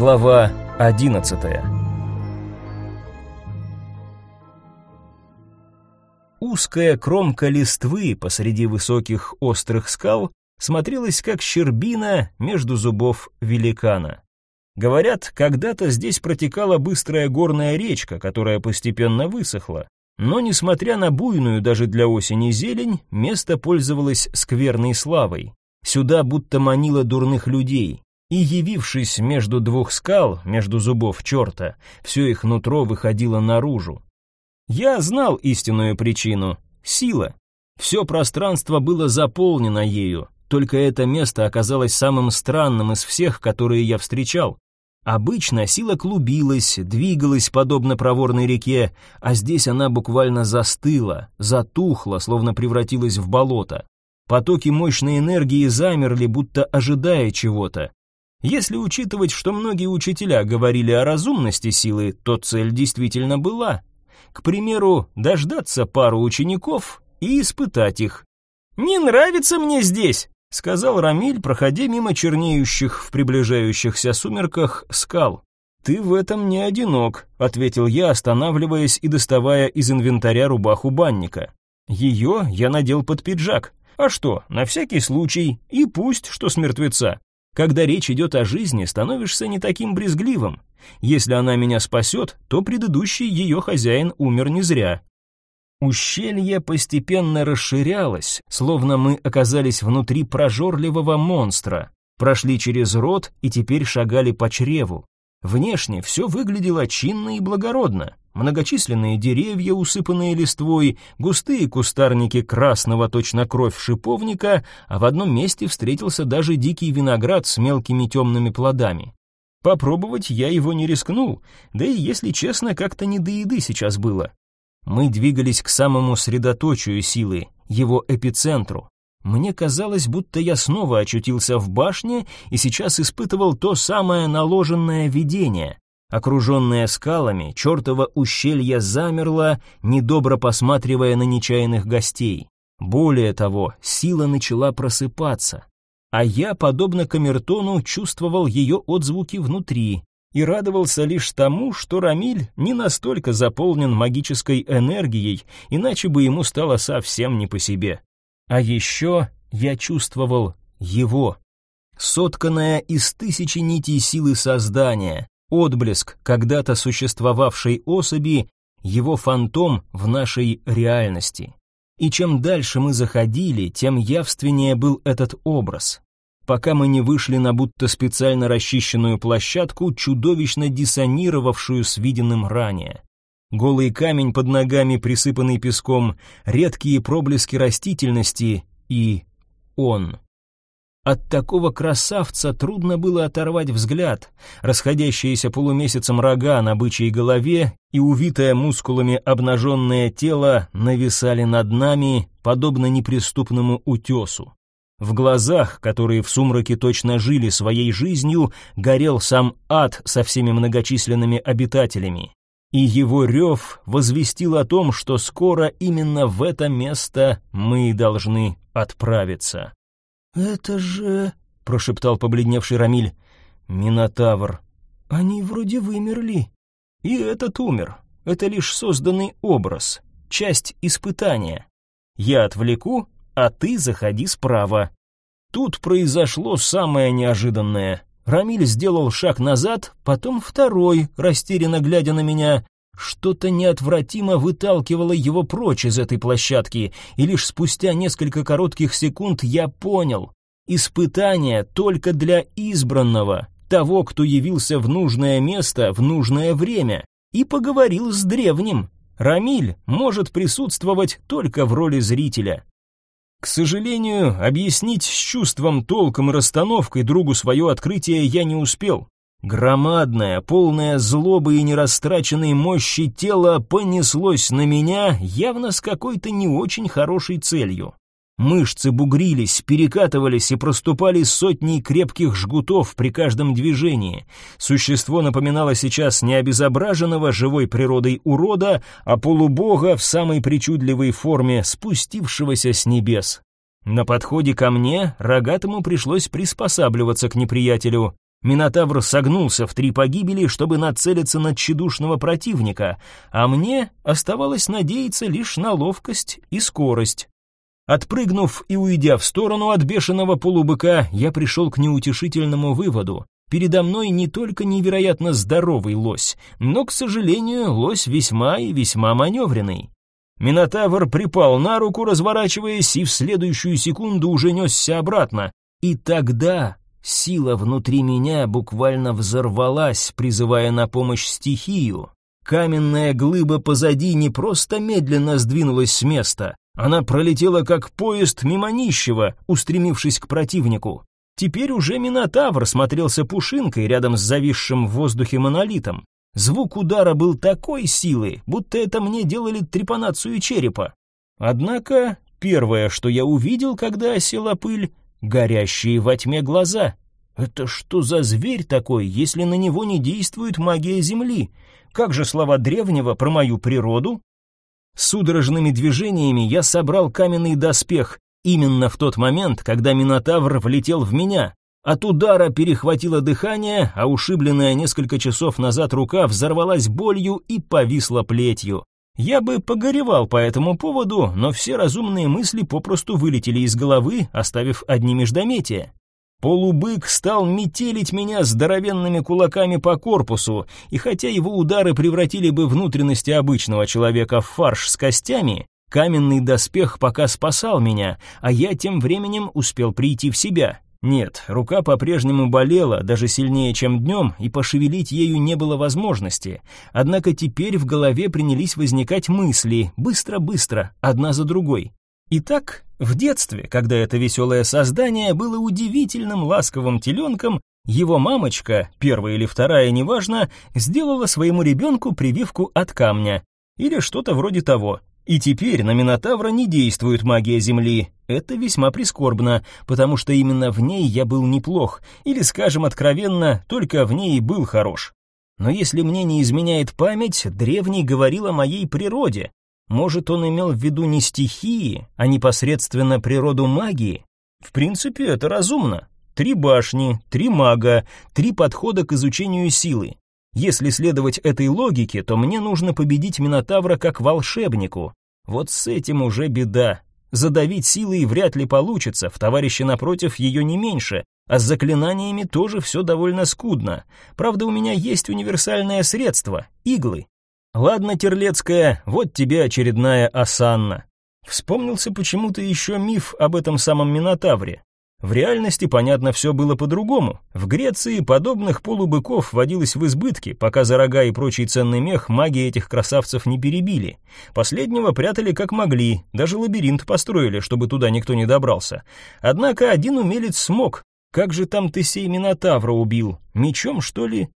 Глава 11 Узкая кромка листвы посреди высоких острых скал смотрелась как щербина между зубов великана. Говорят, когда-то здесь протекала быстрая горная речка, которая постепенно высохла. Но, несмотря на буйную даже для осени зелень, место пользовалось скверной славой. Сюда будто манило дурных людей, и, явившись между двух скал, между зубов черта, все их нутро выходило наружу. Я знал истинную причину — сила. Все пространство было заполнено ею, только это место оказалось самым странным из всех, которые я встречал. Обычно сила клубилась, двигалась подобно проворной реке, а здесь она буквально застыла, затухла, словно превратилась в болото. Потоки мощной энергии замерли, будто ожидая чего-то. Если учитывать, что многие учителя говорили о разумности силы, то цель действительно была. К примеру, дождаться пару учеников и испытать их. «Не нравится мне здесь», — сказал Рамиль, проходя мимо чернеющих в приближающихся сумерках скал. «Ты в этом не одинок», — ответил я, останавливаясь и доставая из инвентаря рубаху банника. Ее я надел под пиджак. А что, на всякий случай, и пусть, что с мертвеца. Когда речь идет о жизни, становишься не таким брезгливым. Если она меня спасет, то предыдущий ее хозяин умер не зря. Ущелье постепенно расширялось, словно мы оказались внутри прожорливого монстра, прошли через рот и теперь шагали по чреву. Внешне все выглядело чинно и благородно. Многочисленные деревья, усыпанные листвой, густые кустарники красного точно кровь шиповника, а в одном месте встретился даже дикий виноград с мелкими темными плодами. Попробовать я его не рискнул, да и, если честно, как-то не до еды сейчас было. Мы двигались к самому средоточию силы, его эпицентру. Мне казалось, будто я снова очутился в башне и сейчас испытывал то самое наложенное видение. Окруженное скалами, чертово ущелье замерло, недобро посматривая на нечаянных гостей. Более того, сила начала просыпаться. А я, подобно камертону, чувствовал ее отзвуки внутри и радовался лишь тому, что Рамиль не настолько заполнен магической энергией, иначе бы ему стало совсем не по себе. А еще я чувствовал его, сотканное из тысячи нитей силы создания, отблеск когда-то существовавшей особи, его фантом в нашей реальности. И чем дальше мы заходили, тем явственнее был этот образ. Пока мы не вышли на будто специально расчищенную площадку, чудовищно диссонировавшую с виденным ранее. Голый камень под ногами, присыпанный песком, редкие проблески растительности и он. От такого красавца трудно было оторвать взгляд. Расходящиеся полумесяцем рога на бычьей голове и увитое мускулами обнаженное тело нависали над нами, подобно неприступному утесу. В глазах, которые в сумраке точно жили своей жизнью, горел сам ад со всеми многочисленными обитателями. И его рев возвестил о том, что скоро именно в это место мы должны отправиться. «Это же...» — прошептал побледневший Рамиль. «Минотавр. Они вроде вымерли». «И этот умер. Это лишь созданный образ, часть испытания. Я отвлеку, а ты заходи справа». Тут произошло самое неожиданное. Рамиль сделал шаг назад, потом второй, растерянно глядя на меня. Что-то неотвратимо выталкивало его прочь из этой площадки, и лишь спустя несколько коротких секунд я понял. Испытание только для избранного, того, кто явился в нужное место в нужное время, и поговорил с древним. Рамиль может присутствовать только в роли зрителя. К сожалению, объяснить с чувством, толком и расстановкой другу свое открытие я не успел. Громадное, полное злобы и нерастраченной мощи тело понеслось на меня явно с какой-то не очень хорошей целью. Мышцы бугрились, перекатывались и проступали сотни крепких жгутов при каждом движении. Существо напоминало сейчас не обезображенного живой природой урода, а полубога в самой причудливой форме, спустившегося с небес. На подходе ко мне рогатому пришлось приспосабливаться к неприятелю. Минотавр согнулся в три погибели, чтобы нацелиться на тщедушного противника, а мне оставалось надеяться лишь на ловкость и скорость. Отпрыгнув и уйдя в сторону от бешеного полубыка, я пришел к неутешительному выводу. Передо мной не только невероятно здоровый лось, но, к сожалению, лось весьма и весьма маневренный. Минотавр припал на руку, разворачиваясь, и в следующую секунду уже несся обратно. И тогда Сила внутри меня буквально взорвалась, призывая на помощь стихию. Каменная глыба позади не просто медленно сдвинулась с места, она пролетела как поезд мимо нищего, устремившись к противнику. Теперь уже Минотавр смотрелся пушинкой рядом с зависшим в воздухе монолитом. Звук удара был такой силы, будто это мне делали трепанацию черепа. Однако первое, что я увидел, когда осела пыль, горящие во тьме глаза. Это что за зверь такой, если на него не действует магия Земли? Как же слова древнего про мою природу? Судорожными движениями я собрал каменный доспех, именно в тот момент, когда Минотавр влетел в меня. От удара перехватило дыхание, а ушибленная несколько часов назад рука взорвалась болью и повисла плетью. Я бы погоревал по этому поводу, но все разумные мысли попросту вылетели из головы, оставив одни междометия. Полубык стал метелить меня здоровенными кулаками по корпусу, и хотя его удары превратили бы внутренности обычного человека в фарш с костями, каменный доспех пока спасал меня, а я тем временем успел прийти в себя. Нет, рука по-прежнему болела, даже сильнее, чем днем, и пошевелить ею не было возможности. Однако теперь в голове принялись возникать мысли, быстро-быстро, одна за другой. Итак, в детстве, когда это веселое создание было удивительным ласковым теленком, его мамочка, первая или вторая, неважно, сделала своему ребенку прививку от камня. Или что-то вроде того. И теперь на Минотавра не действует магия Земли. Это весьма прискорбно, потому что именно в ней я был неплох, или, скажем откровенно, только в ней и был хорош. Но если мне не изменяет память, древний говорил о моей природе. Может, он имел в виду не стихии, а непосредственно природу магии? В принципе, это разумно. Три башни, три мага, три подхода к изучению силы. Если следовать этой логике, то мне нужно победить Минотавра как волшебнику. Вот с этим уже беда. Задавить силой вряд ли получится, в товарище напротив ее не меньше, а с заклинаниями тоже все довольно скудно. Правда, у меня есть универсальное средство — иглы. Ладно, Терлецкая, вот тебе очередная осанна. Вспомнился почему-то еще миф об этом самом Минотавре. В реальности, понятно, все было по-другому. В Греции подобных полубыков водилось в избытке, пока за рога и прочий ценный мех маги этих красавцев не перебили. Последнего прятали как могли, даже лабиринт построили, чтобы туда никто не добрался. Однако один умелец смог. Как же там ты сей Минотавра убил? Мечом, что ли?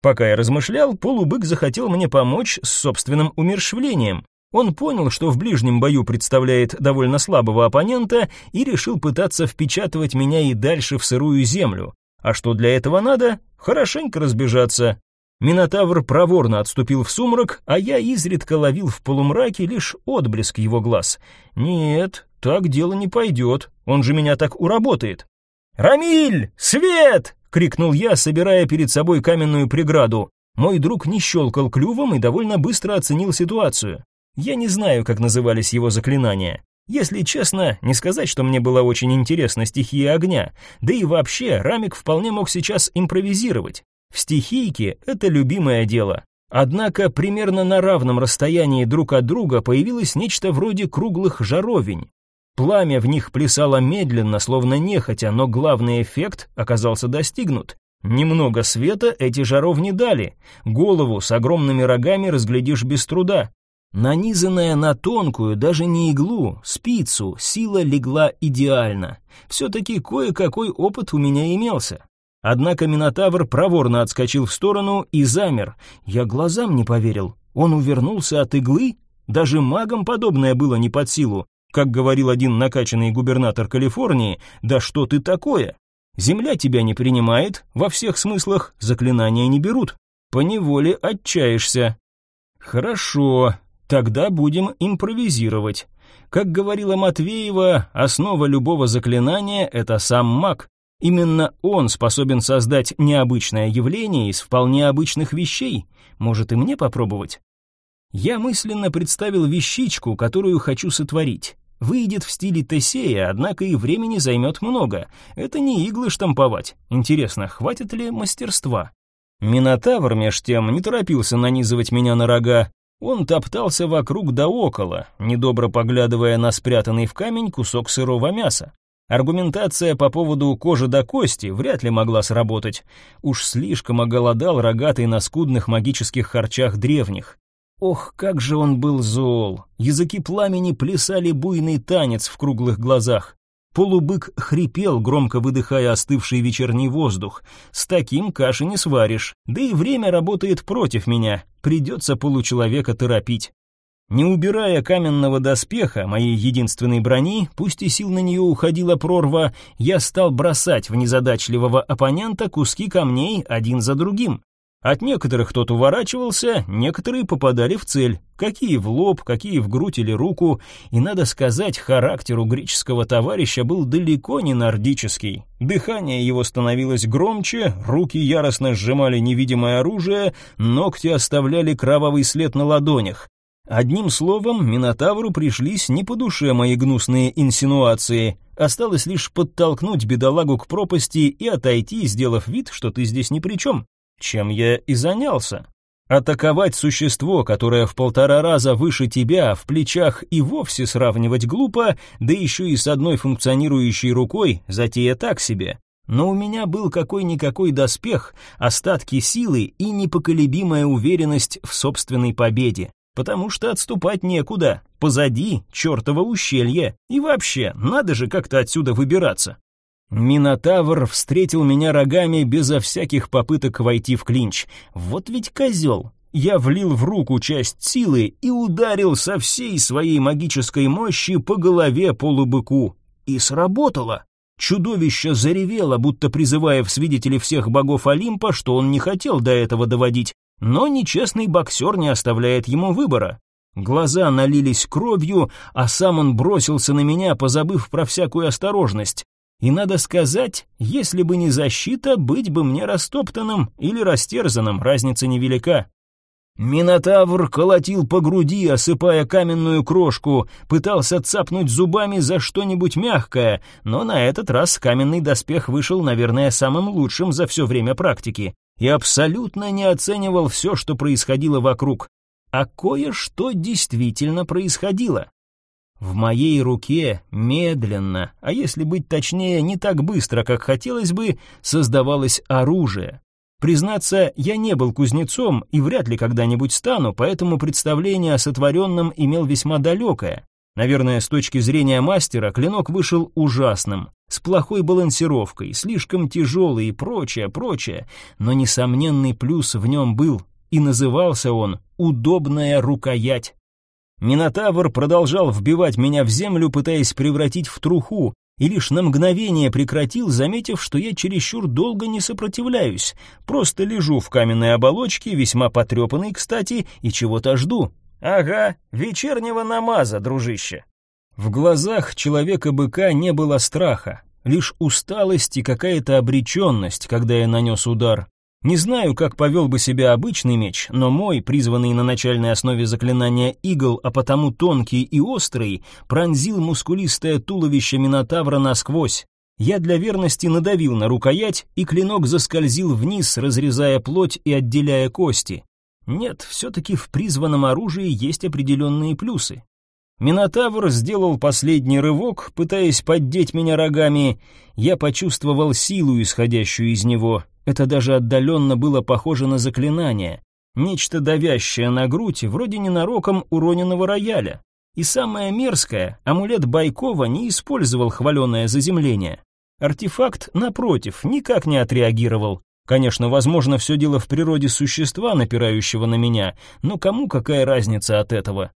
Пока я размышлял, полубык захотел мне помочь с собственным умершвлением. Он понял, что в ближнем бою представляет довольно слабого оппонента и решил пытаться впечатывать меня и дальше в сырую землю. А что для этого надо? Хорошенько разбежаться. Минотавр проворно отступил в сумрак, а я изредка ловил в полумраке лишь отблеск его глаз. Нет, так дело не пойдет, он же меня так уработает. «Рамиль! Свет!» — крикнул я, собирая перед собой каменную преграду. Мой друг не щелкал клювом и довольно быстро оценил ситуацию. Я не знаю, как назывались его заклинания. Если честно, не сказать, что мне была очень интересна стихия огня, да и вообще Рамик вполне мог сейчас импровизировать. В стихийке это любимое дело. Однако примерно на равном расстоянии друг от друга появилось нечто вроде круглых жаровень. Пламя в них плясало медленно, словно нехотя, но главный эффект оказался достигнут. Немного света эти жаровни дали. Голову с огромными рогами разглядишь без труда. Нанизанная на тонкую, даже не иглу, спицу, сила легла идеально. Все-таки кое-какой опыт у меня имелся. Однако Минотавр проворно отскочил в сторону и замер. Я глазам не поверил. Он увернулся от иглы? Даже магам подобное было не под силу. Как говорил один накачанный губернатор Калифорнии, «Да что ты такое? Земля тебя не принимает, во всех смыслах заклинания не берут. Поневоле отчаешься». «Хорошо, Тогда будем импровизировать. Как говорила Матвеева, основа любого заклинания — это сам маг. Именно он способен создать необычное явление из вполне обычных вещей. Может и мне попробовать? Я мысленно представил вещичку, которую хочу сотворить. Выйдет в стиле Тесея, однако и времени займет много. Это не иглы штамповать. Интересно, хватит ли мастерства? Минотавр, меж тем, не торопился нанизывать меня на рога. Он топтался вокруг да около, недобро поглядывая на спрятанный в камень кусок сырого мяса. Аргументация по поводу кожи до кости вряд ли могла сработать. Уж слишком оголодал рогатый на скудных магических харчах древних. Ох, как же он был зол! Языки пламени плясали буйный танец в круглых глазах. Полубык хрипел, громко выдыхая остывший вечерний воздух. С таким каши не сваришь. Да и время работает против меня. Придется получеловека торопить. Не убирая каменного доспеха, моей единственной брони, пусть и сил на нее уходила прорва, я стал бросать в незадачливого оппонента куски камней один за другим. От некоторых тот уворачивался, некоторые попадали в цель, какие в лоб, какие в грудь или руку, и, надо сказать, характер у греческого товарища был далеко не нордический. Дыхание его становилось громче, руки яростно сжимали невидимое оружие, ногти оставляли кровавый след на ладонях. Одним словом, Минотавру пришлись не по душе мои гнусные инсинуации. Осталось лишь подтолкнуть бедолагу к пропасти и отойти, сделав вид, что ты здесь ни при чем чем я и занялся. Атаковать существо, которое в полтора раза выше тебя, в плечах и вовсе сравнивать глупо, да еще и с одной функционирующей рукой, затея так себе. Но у меня был какой-никакой доспех, остатки силы и непоколебимая уверенность в собственной победе. Потому что отступать некуда, позади чертово ущелье, и вообще, надо же как-то отсюда выбираться. Минотавр встретил меня рогами безо всяких попыток войти в клинч. Вот ведь козел. Я влил в руку часть силы и ударил со всей своей магической мощи по голове полубыку. И сработало. Чудовище заревело, будто призывая в свидетели всех богов Олимпа, что он не хотел до этого доводить. Но нечестный боксер не оставляет ему выбора. Глаза налились кровью, а сам он бросился на меня, позабыв про всякую осторожность. И надо сказать, если бы не защита, быть бы мне растоптанным или растерзанным, разница невелика. Минотавр колотил по груди, осыпая каменную крошку, пытался цапнуть зубами за что-нибудь мягкое, но на этот раз каменный доспех вышел, наверное, самым лучшим за все время практики и абсолютно не оценивал все, что происходило вокруг. А кое-что действительно происходило. В моей руке медленно, а если быть точнее, не так быстро, как хотелось бы, создавалось оружие. Признаться, я не был кузнецом и вряд ли когда-нибудь стану, поэтому представление о сотворенном имел весьма далекое. Наверное, с точки зрения мастера клинок вышел ужасным, с плохой балансировкой, слишком тяжелый и прочее, прочее, но несомненный плюс в нем был, и назывался он «удобная рукоять». Минотавр продолжал вбивать меня в землю, пытаясь превратить в труху, и лишь на мгновение прекратил, заметив, что я чересчур долго не сопротивляюсь, просто лежу в каменной оболочке, весьма потрепанной, кстати, и чего-то жду. Ага, вечернего намаза, дружище. В глазах человека-быка не было страха, лишь усталость и какая-то обреченность, когда я нанес удар. Не знаю, как повел бы себя обычный меч, но мой, призванный на начальной основе заклинания игл, а потому тонкий и острый, пронзил мускулистое туловище Минотавра насквозь. Я для верности надавил на рукоять, и клинок заскользил вниз, разрезая плоть и отделяя кости. Нет, все-таки в призванном оружии есть определенные плюсы. Минотавр сделал последний рывок, пытаясь поддеть меня рогами. Я почувствовал силу, исходящую из него, это даже отдаленно было похоже на заклинание. Нечто давящее на грудь, вроде ненароком уроненного рояля. И самое мерзкое, амулет Байкова не использовал хваленое заземление. Артефакт, напротив, никак не отреагировал. Конечно, возможно, все дело в природе существа, напирающего на меня, но кому какая разница от этого?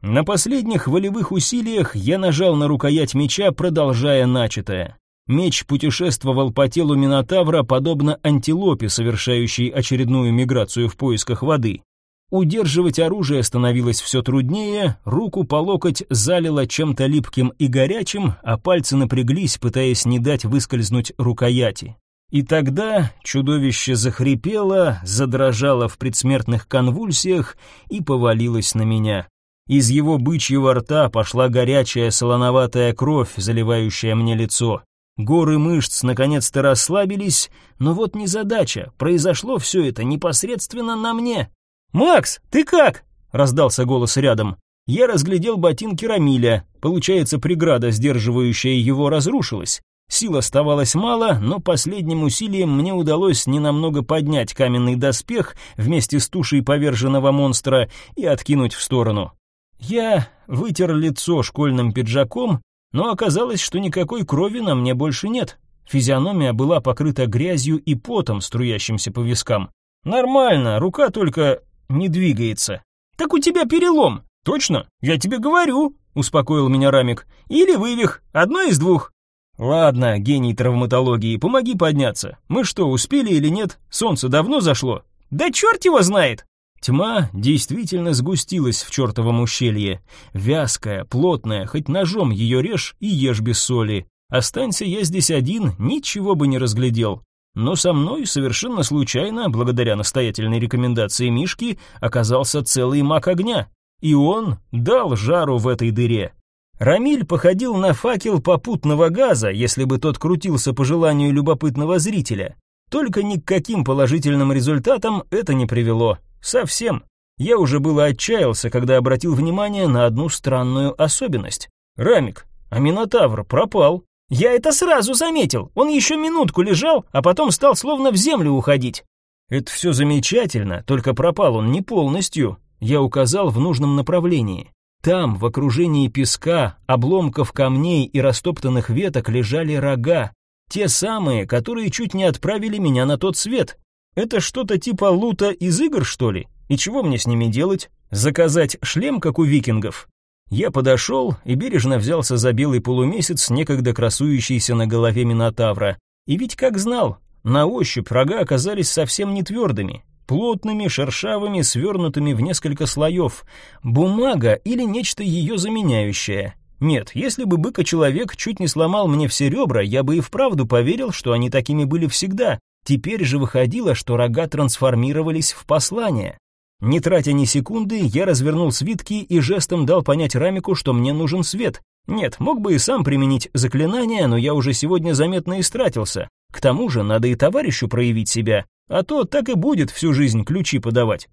На последних волевых усилиях я нажал на рукоять меча, продолжая начатое. Меч путешествовал по телу Минотавра, подобно антилопе, совершающей очередную миграцию в поисках воды. Удерживать оружие становилось все труднее, руку по локоть залило чем-то липким и горячим, а пальцы напряглись, пытаясь не дать выскользнуть рукояти. И тогда чудовище захрипело, задрожало в предсмертных конвульсиях и повалилось на меня. Из его бычьего рта пошла горячая солоноватая кровь, заливающая мне лицо. Горы мышц наконец-то расслабились, но вот незадача, произошло все это непосредственно на мне. «Макс, ты как?» — раздался голос рядом. Я разглядел ботинки Рамиля. Получается, преграда, сдерживающая его, разрушилась. Сил оставалось мало, но последним усилием мне удалось ненамного поднять каменный доспех вместе с тушей поверженного монстра и откинуть в сторону. Я вытер лицо школьным пиджаком, но оказалось, что никакой крови на мне больше нет. Физиономия была покрыта грязью и потом, струящимся по вискам. Нормально, рука только не двигается. «Так у тебя перелом!» «Точно? Я тебе говорю!» — успокоил меня Рамик. «Или вывих, одно из двух». «Ладно, гений травматологии, помоги подняться. Мы что, успели или нет? Солнце давно зашло?» «Да черт его знает!» Тьма действительно сгустилась в чертовом ущелье. Вязкая, плотная, хоть ножом ее режь и ешь без соли. Останься я здесь один, ничего бы не разглядел. Но со мной совершенно случайно, благодаря настоятельной рекомендации Мишки, оказался целый маг огня. И он дал жару в этой дыре. Рамиль походил на факел попутного газа, если бы тот крутился по желанию любопытного зрителя. Только ни к каким положительным результатам это не привело. Совсем. Я уже было отчаялся, когда обратил внимание на одну странную особенность. Рамик, а Минотавр пропал. Я это сразу заметил. Он еще минутку лежал, а потом стал словно в землю уходить. Это все замечательно, только пропал он не полностью. Я указал в нужном направлении. Там, в окружении песка, обломков камней и растоптанных веток лежали рога, те самые, которые чуть не отправили меня на тот свет. Это что-то типа лута из игр, что ли? И чего мне с ними делать? Заказать шлем, как у викингов? Я подошел и бережно взялся за белый полумесяц, некогда красующийся на голове Минотавра. И ведь как знал, на ощупь рога оказались совсем не твердыми плотными, шершавыми, свернутыми в несколько слоев. Бумага или нечто ее заменяющее. Нет, если бы быка-человек чуть не сломал мне все ребра, я бы и вправду поверил, что они такими были всегда. Теперь же выходило, что рога трансформировались в послание. Не тратя ни секунды, я развернул свитки и жестом дал понять Рамику, что мне нужен свет. Нет, мог бы и сам применить заклинание, но я уже сегодня заметно истратился. К тому же надо и товарищу проявить себя, а то так и будет всю жизнь ключи подавать.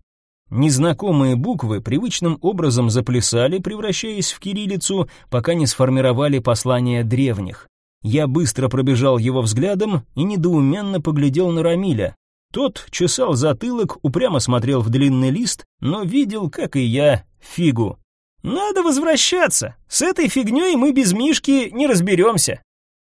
Незнакомые буквы привычным образом заплясали, превращаясь в кириллицу, пока не сформировали послание древних. Я быстро пробежал его взглядом и недоуменно поглядел на Рамиля. Тот чесал затылок, упрямо смотрел в длинный лист, но видел, как и я, фигу. «Надо возвращаться. С этой фигней мы без Мишки не разберемся».